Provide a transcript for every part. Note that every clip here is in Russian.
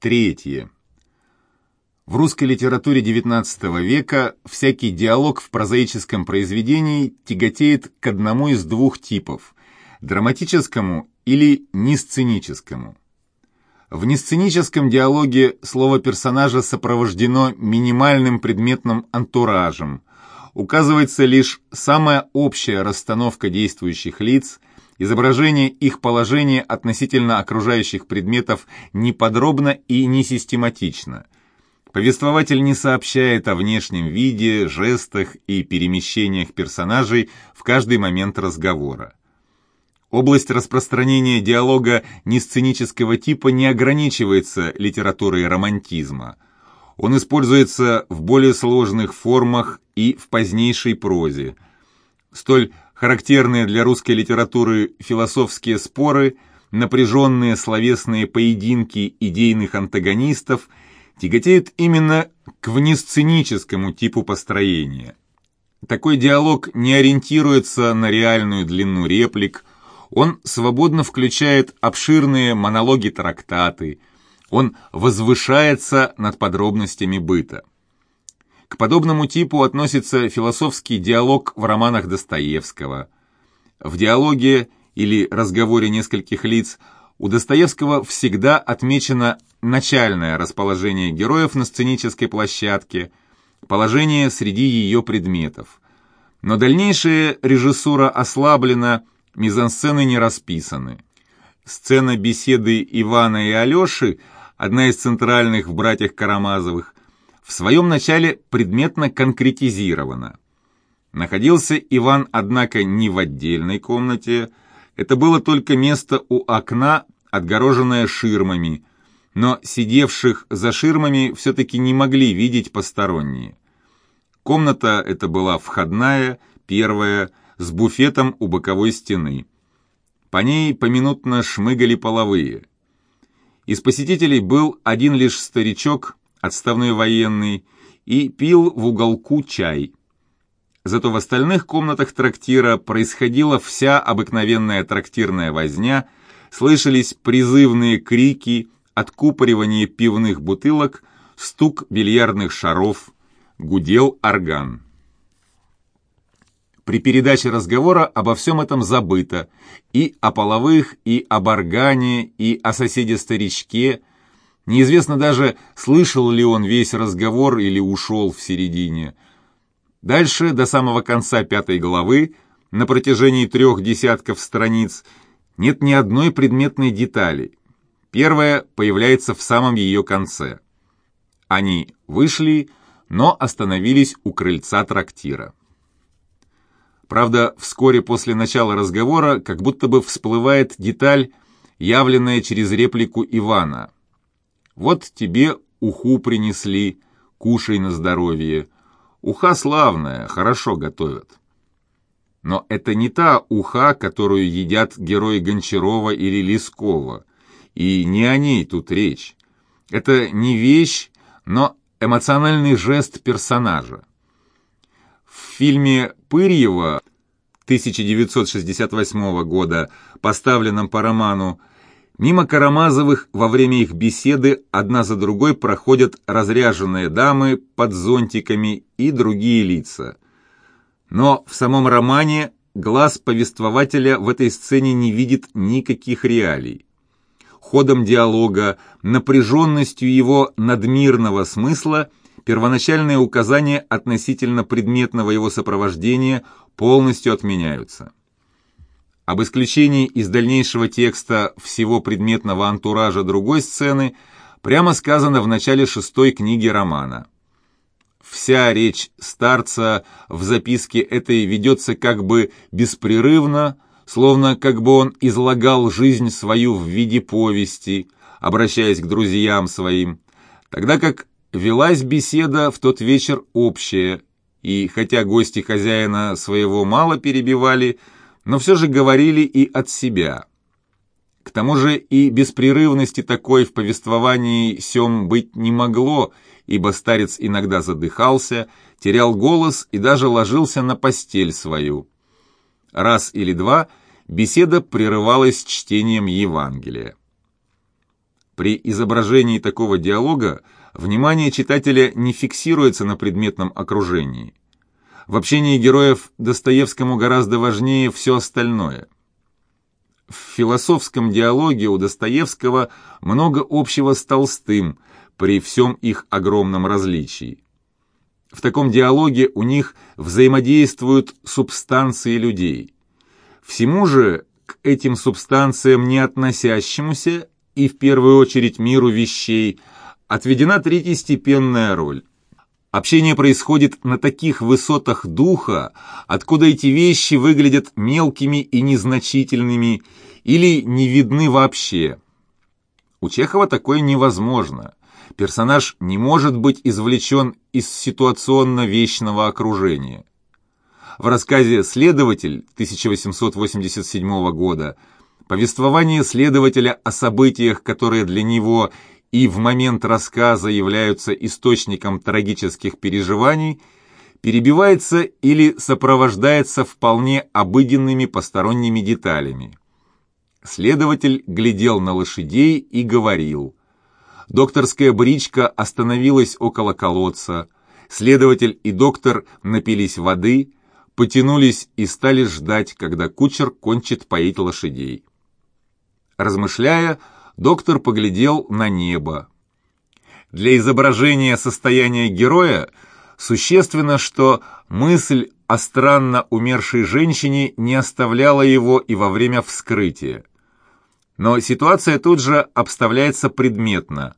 Третье. В русской литературе XIX века всякий диалог в прозаическом произведении тяготеет к одному из двух типов – драматическому или несценическому. В несценическом диалоге слово персонажа сопровождено минимальным предметным антуражем. Указывается лишь самая общая расстановка действующих лиц, изображение их положения относительно окружающих предметов неподробно и не систематично. Повествователь не сообщает о внешнем виде, жестах и перемещениях персонажей в каждый момент разговора. Область распространения диалога несценического типа не ограничивается литературой романтизма. Он используется в более сложных формах и в позднейшей прозе. Столь характерные для русской литературы философские споры, напряженные словесные поединки идейных антагонистов тяготеют именно к внесценическому типу построения. Такой диалог не ориентируется на реальную длину реплик, он свободно включает обширные монологи-трактаты, он возвышается над подробностями быта. К подобному типу относится философский диалог в романах Достоевского. В диалоге или разговоре нескольких лиц у Достоевского всегда отмечено начальное расположение героев на сценической площадке, положение среди ее предметов. Но дальнейшая режиссура ослаблена – мизансцены не расписаны. Сцена беседы Ивана и Алеши, одна из центральных в «Братьях Карамазовых», в своем начале предметно конкретизирована. Находился Иван, однако, не в отдельной комнате, это было только место у окна, отгороженное ширмами, но сидевших за ширмами все-таки не могли видеть посторонние. Комната эта была входная, первая, с буфетом у боковой стены. По ней поминутно шмыгали половые. Из посетителей был один лишь старичок, отставной военный, и пил в уголку чай. Зато в остальных комнатах трактира происходила вся обыкновенная трактирная возня, слышались призывные крики, откупоривание пивных бутылок, стук бильярдных шаров, гудел орган. При передаче разговора обо всем этом забыто. И о половых, и о баргане, и о соседе-старичке. Неизвестно даже, слышал ли он весь разговор или ушел в середине. Дальше, до самого конца пятой главы, на протяжении трех десятков страниц, нет ни одной предметной детали. Первая появляется в самом ее конце. Они вышли, но остановились у крыльца трактира. Правда, вскоре после начала разговора как будто бы всплывает деталь, явленная через реплику Ивана. «Вот тебе уху принесли, кушай на здоровье. Уха славная, хорошо готовят». Но это не та уха, которую едят герои Гончарова или Лескова, и не о ней тут речь. Это не вещь, но эмоциональный жест персонажа. В фильме Пырьева 1968 года, поставленном по роману, мимо Карамазовых во время их беседы одна за другой проходят разряженные дамы под зонтиками и другие лица. Но в самом романе глаз повествователя в этой сцене не видит никаких реалий. Ходом диалога, напряженностью его надмирного смысла – первоначальные указания относительно предметного его сопровождения полностью отменяются. Об исключении из дальнейшего текста всего предметного антуража другой сцены прямо сказано в начале шестой книги романа. Вся речь старца в записке этой ведется как бы беспрерывно, словно как бы он излагал жизнь свою в виде повести, обращаясь к друзьям своим, тогда как Велась беседа в тот вечер общая, и хотя гости хозяина своего мало перебивали, но все же говорили и от себя. К тому же и беспрерывности такой в повествовании сём быть не могло, ибо старец иногда задыхался, терял голос и даже ложился на постель свою. Раз или два беседа прерывалась чтением Евангелия. При изображении такого диалога внимание читателя не фиксируется на предметном окружении. В общении героев Достоевскому гораздо важнее все остальное. В философском диалоге у Достоевского много общего с Толстым при всем их огромном различии. В таком диалоге у них взаимодействуют субстанции людей. Всему же к этим субстанциям не относящемуся и в первую очередь миру вещей отведена третьестепенная роль. Общение происходит на таких высотах духа, откуда эти вещи выглядят мелкими и незначительными или не видны вообще. У Чехова такое невозможно персонаж не может быть извлечен из ситуационно-вечного окружения. В рассказе «Следователь» 1887 года повествование следователя о событиях, которые для него и в момент рассказа являются источником трагических переживаний, перебивается или сопровождается вполне обыденными посторонними деталями. Следователь глядел на лошадей и говорил Докторская бричка остановилась около колодца. Следователь и доктор напились воды, потянулись и стали ждать, когда кучер кончит поить лошадей. Размышляя, доктор поглядел на небо. Для изображения состояния героя существенно, что мысль о странно умершей женщине не оставляла его и во время вскрытия. Но ситуация тут же обставляется предметно.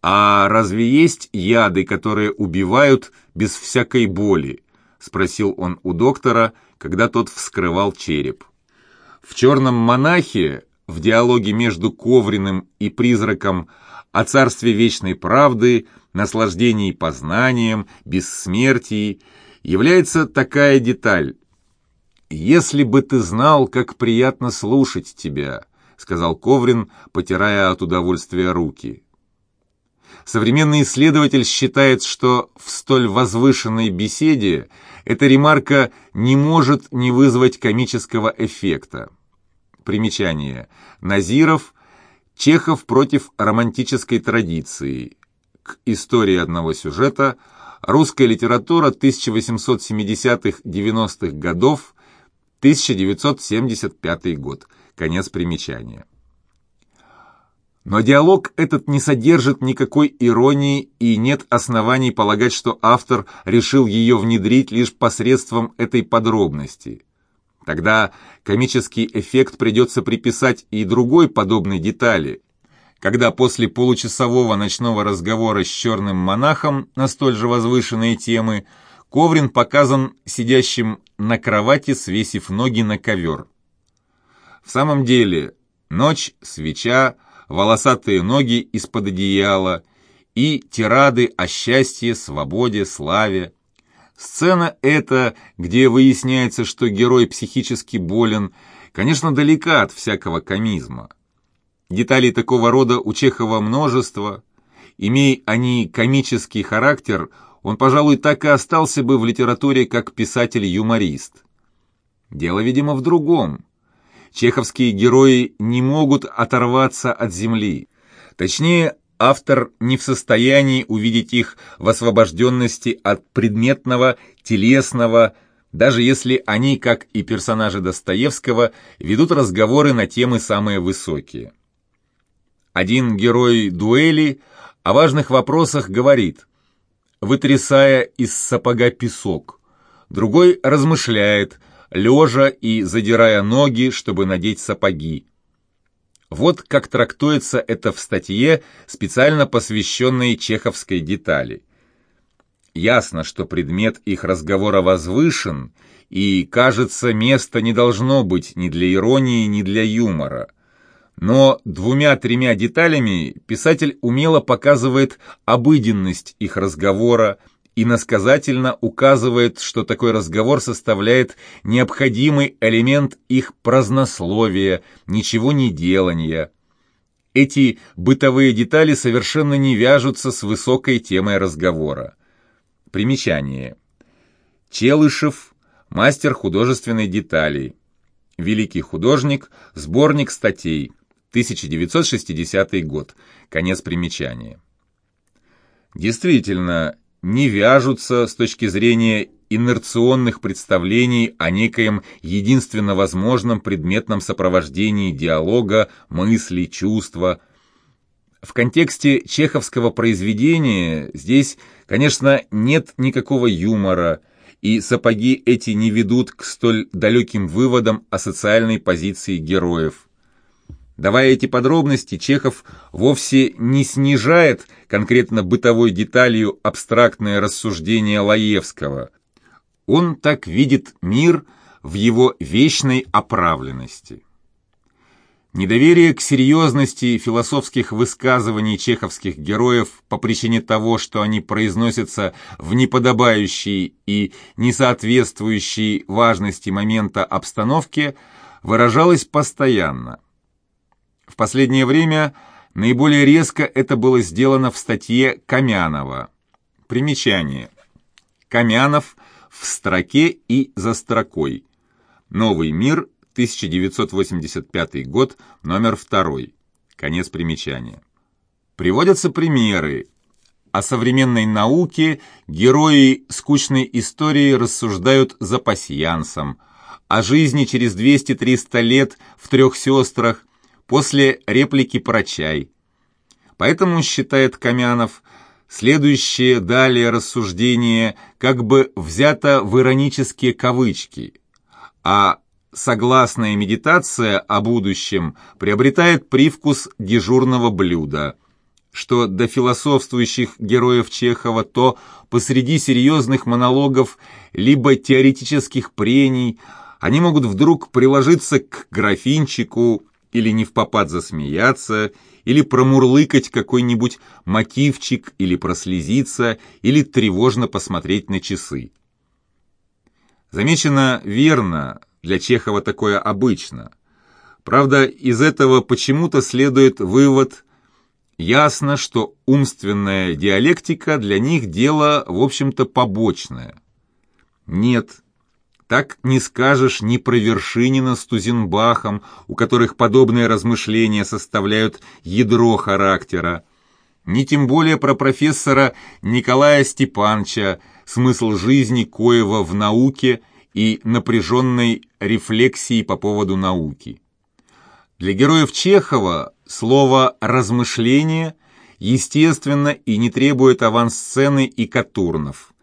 «А разве есть яды, которые убивают без всякой боли?» — спросил он у доктора, когда тот вскрывал череп. В «Черном монахе» в диалоге между Ковриным и призраком о царстве вечной правды, наслаждении познанием, бессмертии является такая деталь. «Если бы ты знал, как приятно слушать тебя», — сказал Коврин, потирая от удовольствия руки. Современный исследователь считает, что в столь возвышенной беседе эта ремарка не может не вызвать комического эффекта. Примечание. Назиров. Чехов против романтической традиции. К истории одного сюжета. Русская литература 1870-90-х годов. 1975 год. Конец примечания. Но диалог этот не содержит никакой иронии и нет оснований полагать, что автор решил ее внедрить лишь посредством этой подробности. Тогда комический эффект придется приписать и другой подобной детали, когда после получасового ночного разговора с черным монахом на столь же возвышенные темы Коврин показан сидящим на кровати, свесив ноги на ковер. В самом деле, ночь, свеча, волосатые ноги из-под одеяла и тирады о счастье, свободе, славе. Сцена эта, где выясняется, что герой психически болен, конечно, далека от всякого комизма. Деталей такого рода у Чехова множество. Имея они комический характер, он, пожалуй, так и остался бы в литературе как писатель-юморист. Дело, видимо, в другом чеховские герои не могут оторваться от земли. Точнее, автор не в состоянии увидеть их в освобожденности от предметного, телесного, даже если они, как и персонажи Достоевского, ведут разговоры на темы самые высокие. Один герой дуэли о важных вопросах говорит, вытрясая из сапога песок, другой размышляет, лежа и задирая ноги, чтобы надеть сапоги. Вот как трактуется это в статье, специально посвященной чеховской детали. Ясно, что предмет их разговора возвышен, и, кажется, места не должно быть ни для иронии, ни для юмора. Но двумя-тремя деталями писатель умело показывает обыденность их разговора, иносказательно указывает, что такой разговор составляет необходимый элемент их празднословия, ничего не делания. Эти бытовые детали совершенно не вяжутся с высокой темой разговора. Примечание. Челышев, мастер художественной детали. Великий художник, сборник статей. 1960 год. Конец примечания. Действительно, не вяжутся с точки зрения инерционных представлений о некоем единственно возможном предметном сопровождении диалога, мысли, чувства. В контексте чеховского произведения здесь, конечно, нет никакого юмора, и сапоги эти не ведут к столь далеким выводам о социальной позиции героев. Давая эти подробности, Чехов вовсе не снижает конкретно бытовой деталью абстрактное рассуждение Лаевского. Он так видит мир в его вечной оправленности. Недоверие к серьезности философских высказываний чеховских героев по причине того, что они произносятся в неподобающей и несоответствующей важности момента обстановке, выражалось постоянно – в последнее время наиболее резко это было сделано в статье Камянова. Примечание. Камянов в строке и за строкой. Новый мир, 1985 год, номер 2. Конец примечания. Приводятся примеры. О современной науке герои скучной истории рассуждают за пасьянсом. О жизни через 200-300 лет в трех сестрах после реплики про чай. Поэтому, считает Камянов, следующее далее рассуждение как бы взято в иронические кавычки, а согласная медитация о будущем приобретает привкус дежурного блюда, что до философствующих героев Чехова то посреди серьезных монологов либо теоретических прений они могут вдруг приложиться к графинчику, или не в попад засмеяться, или промурлыкать какой-нибудь мотивчик, или прослезиться, или тревожно посмотреть на часы. Замечено верно, для Чехова такое обычно. Правда, из этого почему-то следует вывод Ясно, что умственная диалектика для них дело, в общем-то, побочное. Нет, так не скажешь ни про Вершинина с Тузенбахом, у которых подобные размышления составляют ядро характера, ни тем более про профессора Николая Степанча, смысл жизни Коева в науке и напряженной рефлексии по поводу науки. Для героев Чехова слово «размышление» естественно и не требует авансцены и катурнов.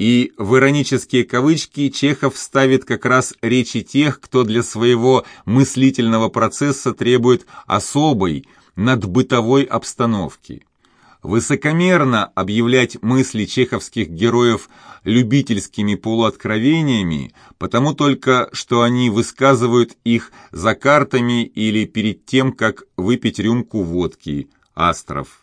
И в иронические кавычки Чехов ставит как раз речи тех, кто для своего мыслительного процесса требует особой, надбытовой обстановки. Высокомерно объявлять мысли чеховских героев любительскими полуоткровениями, потому только, что они высказывают их за картами или перед тем, как выпить рюмку водки, астров.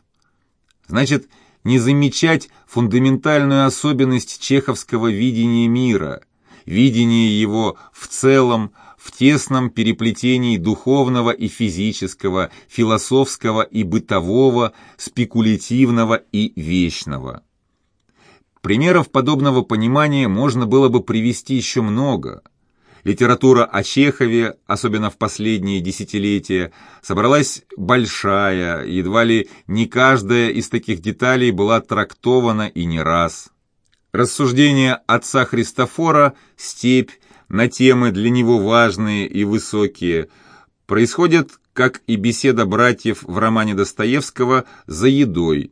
Значит, не замечать фундаментальную особенность чеховского видения мира, видение его в целом, в тесном переплетении духовного и физического, философского и бытового, спекулятивного и вечного. Примеров подобного понимания можно было бы привести еще много – Литература о Чехове, особенно в последние десятилетия, собралась большая, едва ли не каждая из таких деталей была трактована и не раз. Рассуждения отца Христофора «Степь» на темы для него важные и высокие происходят, как и беседа братьев в романе Достоевского «За едой»,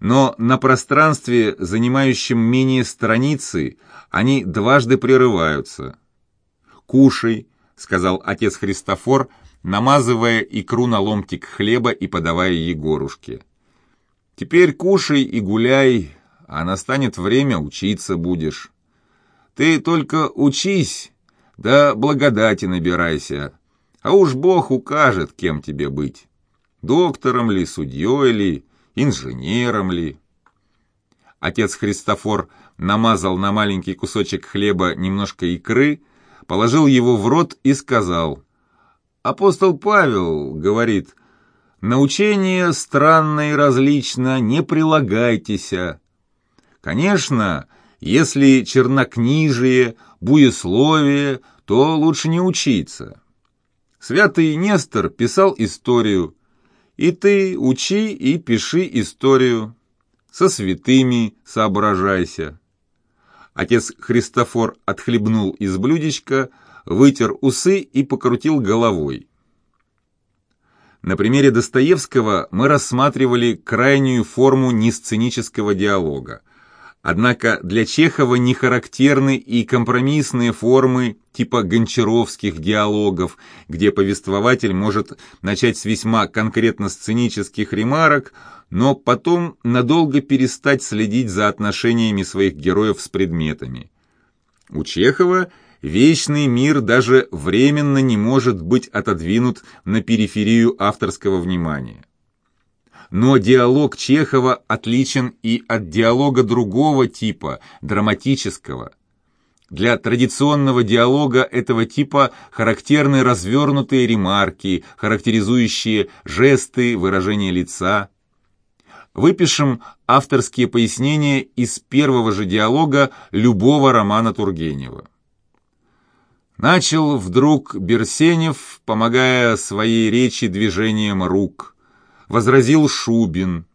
но на пространстве, занимающем менее страницы, они дважды прерываются – «Кушай», — сказал отец Христофор, намазывая икру на ломтик хлеба и подавая Егорушке. «Теперь кушай и гуляй, а настанет время учиться будешь. Ты только учись, да благодати набирайся, а уж Бог укажет, кем тебе быть. Доктором ли, судьей ли, инженером ли». Отец Христофор намазал на маленький кусочек хлеба немножко икры, положил его в рот и сказал, «Апостол Павел, — говорит, — научение странно и различно, не прилагайтеся. Конечно, если чернокнижие, буесловие, то лучше не учиться. Святый Нестор писал историю, и ты учи и пиши историю. Со святыми соображайся. Отец Христофор отхлебнул из блюдечка, вытер усы и покрутил головой. На примере Достоевского мы рассматривали крайнюю форму несценического диалога. Однако для Чехова не характерны и компромиссные формы типа гончаровских диалогов, где повествователь может начать с весьма конкретно сценических ремарок, но потом надолго перестать следить за отношениями своих героев с предметами. У Чехова вечный мир даже временно не может быть отодвинут на периферию авторского внимания. Но диалог Чехова отличен и от диалога другого типа, драматического. Для традиционного диалога этого типа характерны развернутые ремарки, характеризующие жесты, выражение лица. Выпишем авторские пояснения из первого же диалога любого романа Тургенева. Начал вдруг Берсенев, помогая своей речи движением рук. Возразил Шубин.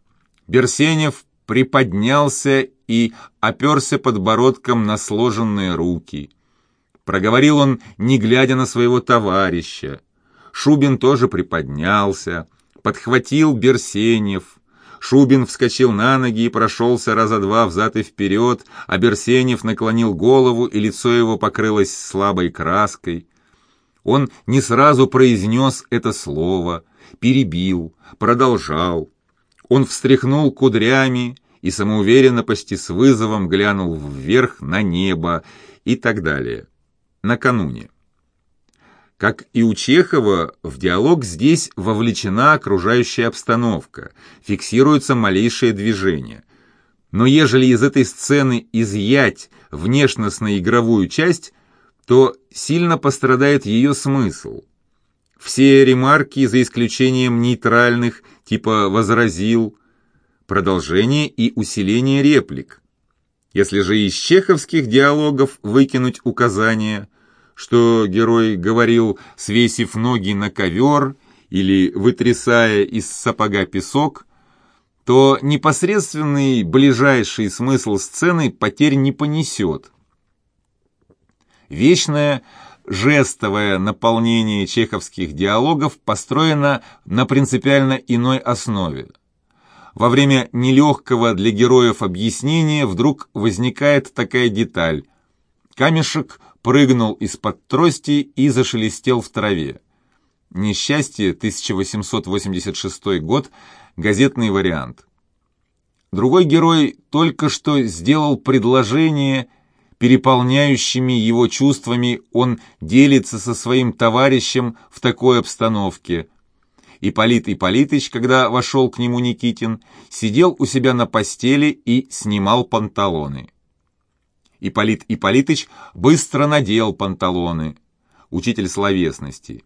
Берсенев приподнялся и оперся подбородком на сложенные руки. Проговорил он, не глядя на своего товарища. Шубин тоже приподнялся, подхватил Берсенев, Шубин вскочил на ноги и прошелся раза два взад и вперед, а Берсенев наклонил голову, и лицо его покрылось слабой краской. Он не сразу произнес это слово, перебил, продолжал. Он встряхнул кудрями и самоуверенно, почти с вызовом, глянул вверх на небо и так далее. Накануне. Как и у Чехова, в диалог здесь вовлечена окружающая обстановка, фиксируется малейшее движение. Но ежели из этой сцены изъять внешностно-игровую часть, то сильно пострадает ее смысл. Все ремарки, за исключением нейтральных, типа «возразил», продолжение и усиление реплик. Если же из чеховских диалогов выкинуть указания – что герой говорил, свесив ноги на ковер или вытрясая из сапога песок, то непосредственный ближайший смысл сцены потерь не понесет. Вечное жестовое наполнение чеховских диалогов построено на принципиально иной основе. Во время нелегкого для героев объяснения вдруг возникает такая деталь. Камешек прыгнул из-под трости и зашелестел в траве. Несчастье, 1886 год, газетный вариант. Другой герой только что сделал предложение, переполняющими его чувствами он делится со своим товарищем в такой обстановке. Ипполит Ипполитыч, когда вошел к нему Никитин, сидел у себя на постели и снимал панталоны. Ипполит Ипполитыч быстро надел панталоны. Учитель словесности.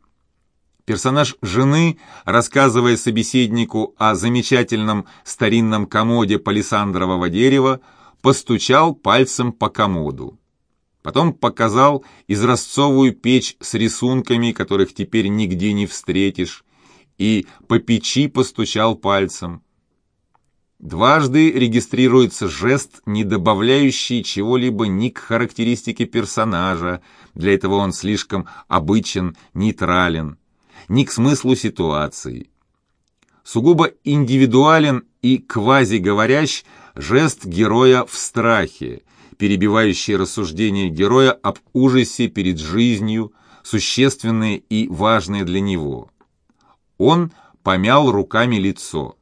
Персонаж жены, рассказывая собеседнику о замечательном старинном комоде палисандрового дерева, постучал пальцем по комоду. Потом показал изразцовую печь с рисунками, которых теперь нигде не встретишь, и по печи постучал пальцем. Дважды регистрируется жест, не добавляющий чего-либо ни к характеристике персонажа, для этого он слишком обычен, нейтрален, ни к смыслу ситуации. Сугубо индивидуален и квазиговорящ жест героя в страхе, перебивающий рассуждения героя об ужасе перед жизнью, существенные и важные для него. Он помял руками лицо.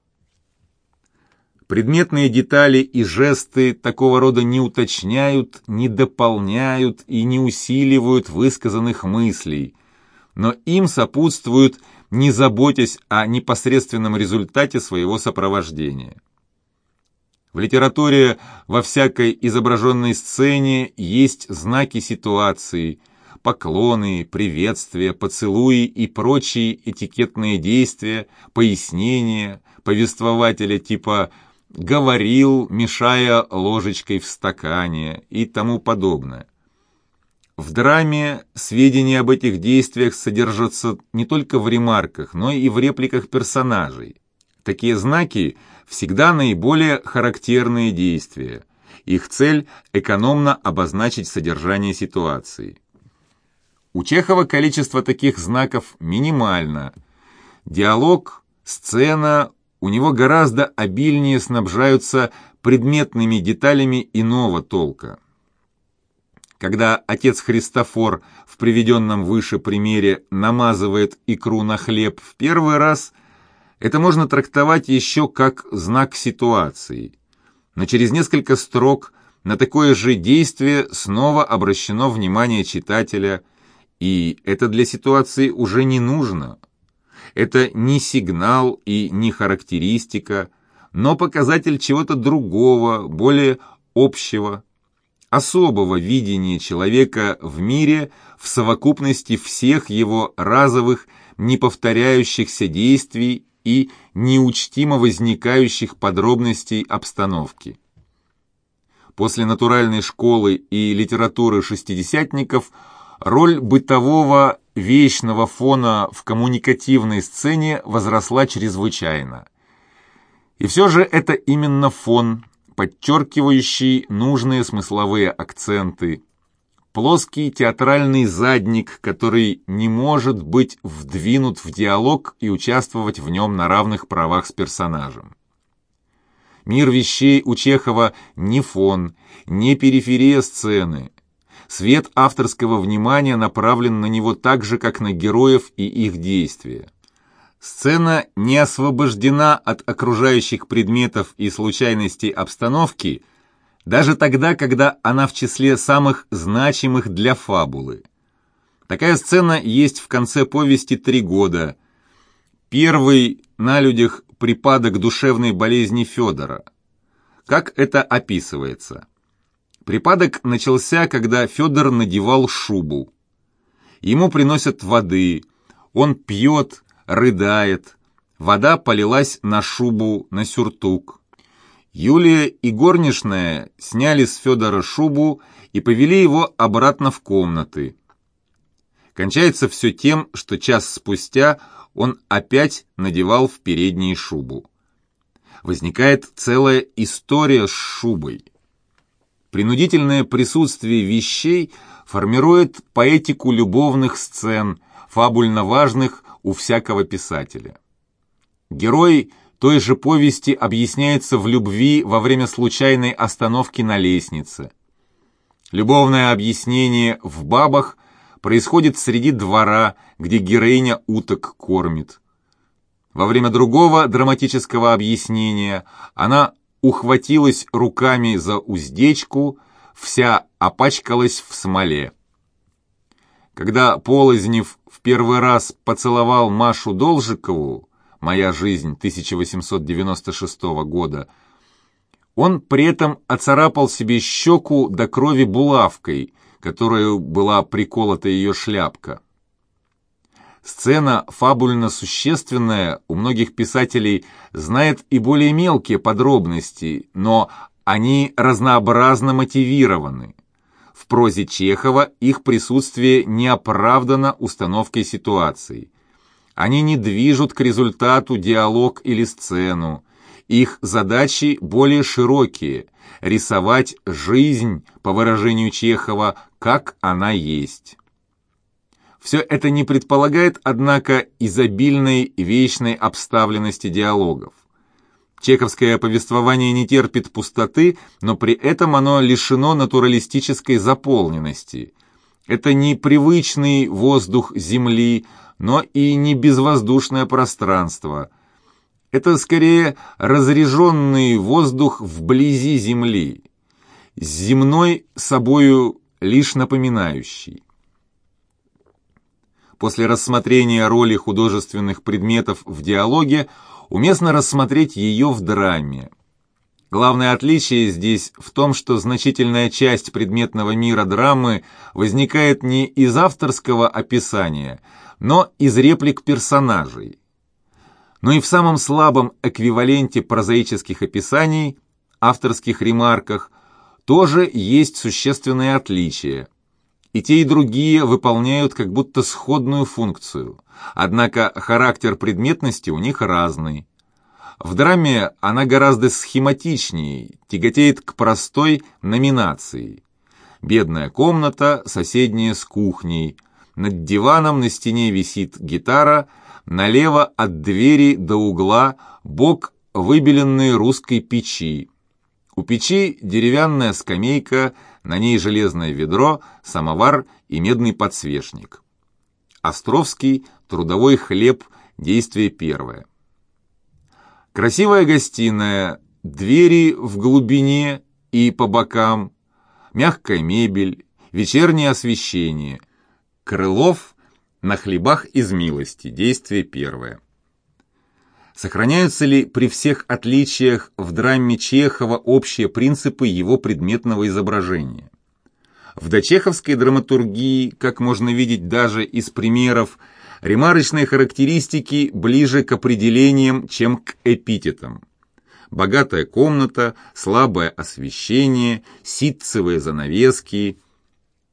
Предметные детали и жесты такого рода не уточняют, не дополняют и не усиливают высказанных мыслей, но им сопутствуют, не заботясь о непосредственном результате своего сопровождения. В литературе во всякой изображенной сцене есть знаки ситуации, поклоны, приветствия, поцелуи и прочие этикетные действия, пояснения, повествователя типа говорил, мешая ложечкой в стакане и тому подобное. В драме сведения об этих действиях содержатся не только в ремарках, но и в репликах персонажей. Такие знаки всегда наиболее характерные действия. Их цель – экономно обозначить содержание ситуации. У Чехова количество таких знаков минимально. Диалог, сцена у него гораздо обильнее снабжаются предметными деталями иного толка. Когда отец Христофор в приведенном выше примере намазывает икру на хлеб в первый раз, это можно трактовать еще как знак ситуации. Но через несколько строк на такое же действие снова обращено внимание читателя, и это для ситуации уже не нужно. Это не сигнал и не характеристика, но показатель чего-то другого, более общего, особого видения человека в мире в совокупности всех его разовых, неповторяющихся действий и неучтимо возникающих подробностей обстановки. После натуральной школы и литературы шестидесятников роль бытового вечного фона в коммуникативной сцене возросла чрезвычайно. И все же это именно фон, подчеркивающий нужные смысловые акценты, плоский театральный задник, который не может быть вдвинут в диалог и участвовать в нем на равных правах с персонажем. Мир вещей у Чехова не фон, не периферия сцены. Свет авторского внимания направлен на него так же, как на героев и их действия. Сцена не освобождена от окружающих предметов и случайностей обстановки, даже тогда, когда она в числе самых значимых для фабулы. Такая сцена есть в конце повести «Три года». Первый на людях припадок душевной болезни Федора. Как это описывается? Припадок начался, когда Федор надевал шубу. Ему приносят воды, он пьет, рыдает. Вода полилась на шубу, на сюртук. Юлия и горничная сняли с Федора шубу и повели его обратно в комнаты. Кончается все тем, что час спустя он опять надевал в передние шубу. Возникает целая история с шубой. Принудительное присутствие вещей формирует поэтику любовных сцен, фабульно важных у всякого писателя. Герой той же повести объясняется в любви во время случайной остановки на лестнице. Любовное объяснение в «Бабах» происходит среди двора, где героиня уток кормит. Во время другого драматического объяснения она ухватилась руками за уздечку, вся опачкалась в смоле. Когда Полознев в первый раз поцеловал Машу Должикову, «Моя жизнь» 1896 года, он при этом оцарапал себе щеку до крови булавкой, которую была приколота ее шляпка. Сцена фабульно существенная, у многих писателей знает и более мелкие подробности, но они разнообразно мотивированы. В прозе Чехова их присутствие не оправдано установкой ситуации. Они не движут к результату диалог или сцену. Их задачи более широкие – рисовать жизнь, по выражению Чехова, как она есть. Все это не предполагает, однако, изобильной вечной обставленности диалогов. Чековское повествование не терпит пустоты, но при этом оно лишено натуралистической заполненности. Это не привычный воздух Земли, но и не безвоздушное пространство. Это скорее разреженный воздух вблизи Земли, земной собою лишь напоминающий. После рассмотрения роли художественных предметов в диалоге уместно рассмотреть ее в драме. Главное отличие здесь в том, что значительная часть предметного мира драмы возникает не из авторского описания, но из реплик персонажей. Но и в самом слабом эквиваленте прозаических описаний, авторских ремарках, тоже есть существенное отличие. И те, и другие выполняют как будто сходную функцию, однако характер предметности у них разный. В драме она гораздо схематичнее, тяготеет к простой номинации. Бедная комната, соседняя с кухней. Над диваном на стене висит гитара, налево от двери до угла бок выбеленной русской печи. У печи деревянная скамейка, на ней железное ведро, самовар и медный подсвечник. Островский, трудовой хлеб, действие первое. Красивая гостиная, двери в глубине и по бокам, мягкая мебель, вечернее освещение. Крылов на хлебах из милости, действие первое. Сохраняются ли при всех отличиях в драме Чехова общие принципы его предметного изображения? В дочеховской драматургии, как можно видеть даже из примеров, ремарочные характеристики ближе к определениям, чем к эпитетам. Богатая комната, слабое освещение, ситцевые занавески.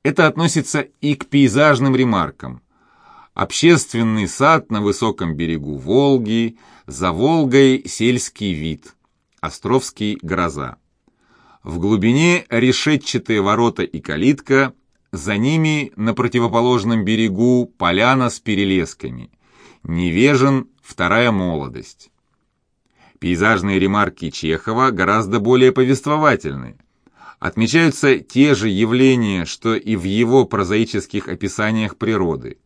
Это относится и к пейзажным ремаркам. Общественный сад на высоком берегу Волги, за Волгой сельский вид. Островский гроза. В глубине решетчатые ворота и калитка, за ними на противоположном берегу поляна с перелесками. Невежен вторая молодость. Пейзажные ремарки Чехова гораздо более повествовательны. Отмечаются те же явления, что и в его прозаических описаниях природы.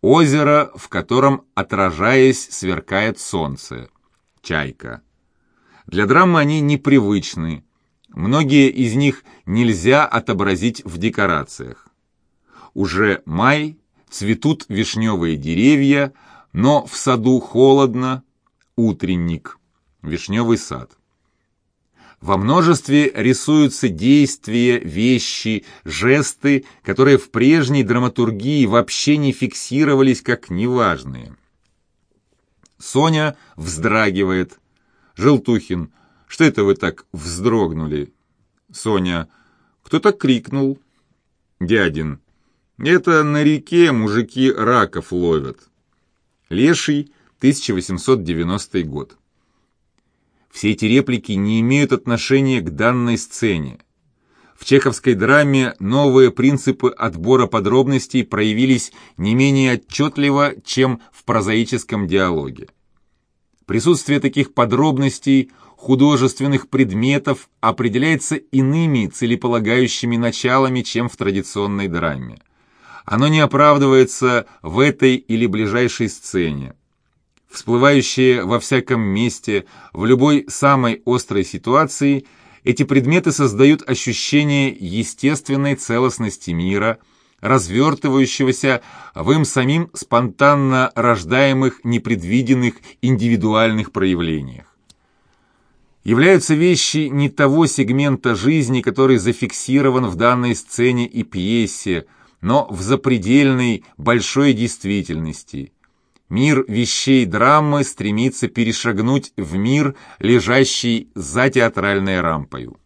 Озеро, в котором, отражаясь, сверкает солнце. Чайка. Для драмы они непривычны, Многие из них нельзя отобразить в декорациях. Уже май, цветут вишневые деревья, но в саду холодно, утренник, вишневый сад. Во множестве рисуются действия, вещи, жесты, которые в прежней драматургии вообще не фиксировались как неважные. Соня вздрагивает. Желтухин – что это вы так вздрогнули? Соня. Кто-то крикнул. Дядин. Это на реке мужики раков ловят. Леший, 1890 год. Все эти реплики не имеют отношения к данной сцене. В чеховской драме новые принципы отбора подробностей проявились не менее отчетливо, чем в прозаическом диалоге. Присутствие таких подробностей художественных предметов определяется иными целеполагающими началами, чем в традиционной драме. Оно не оправдывается в этой или ближайшей сцене. Всплывающие во всяком месте, в любой самой острой ситуации, эти предметы создают ощущение естественной целостности мира, развертывающегося в им самим спонтанно рождаемых непредвиденных индивидуальных проявлениях являются вещи не того сегмента жизни, который зафиксирован в данной сцене и пьесе, но в запредельной большой действительности. Мир вещей драмы стремится перешагнуть в мир, лежащий за театральной рампою.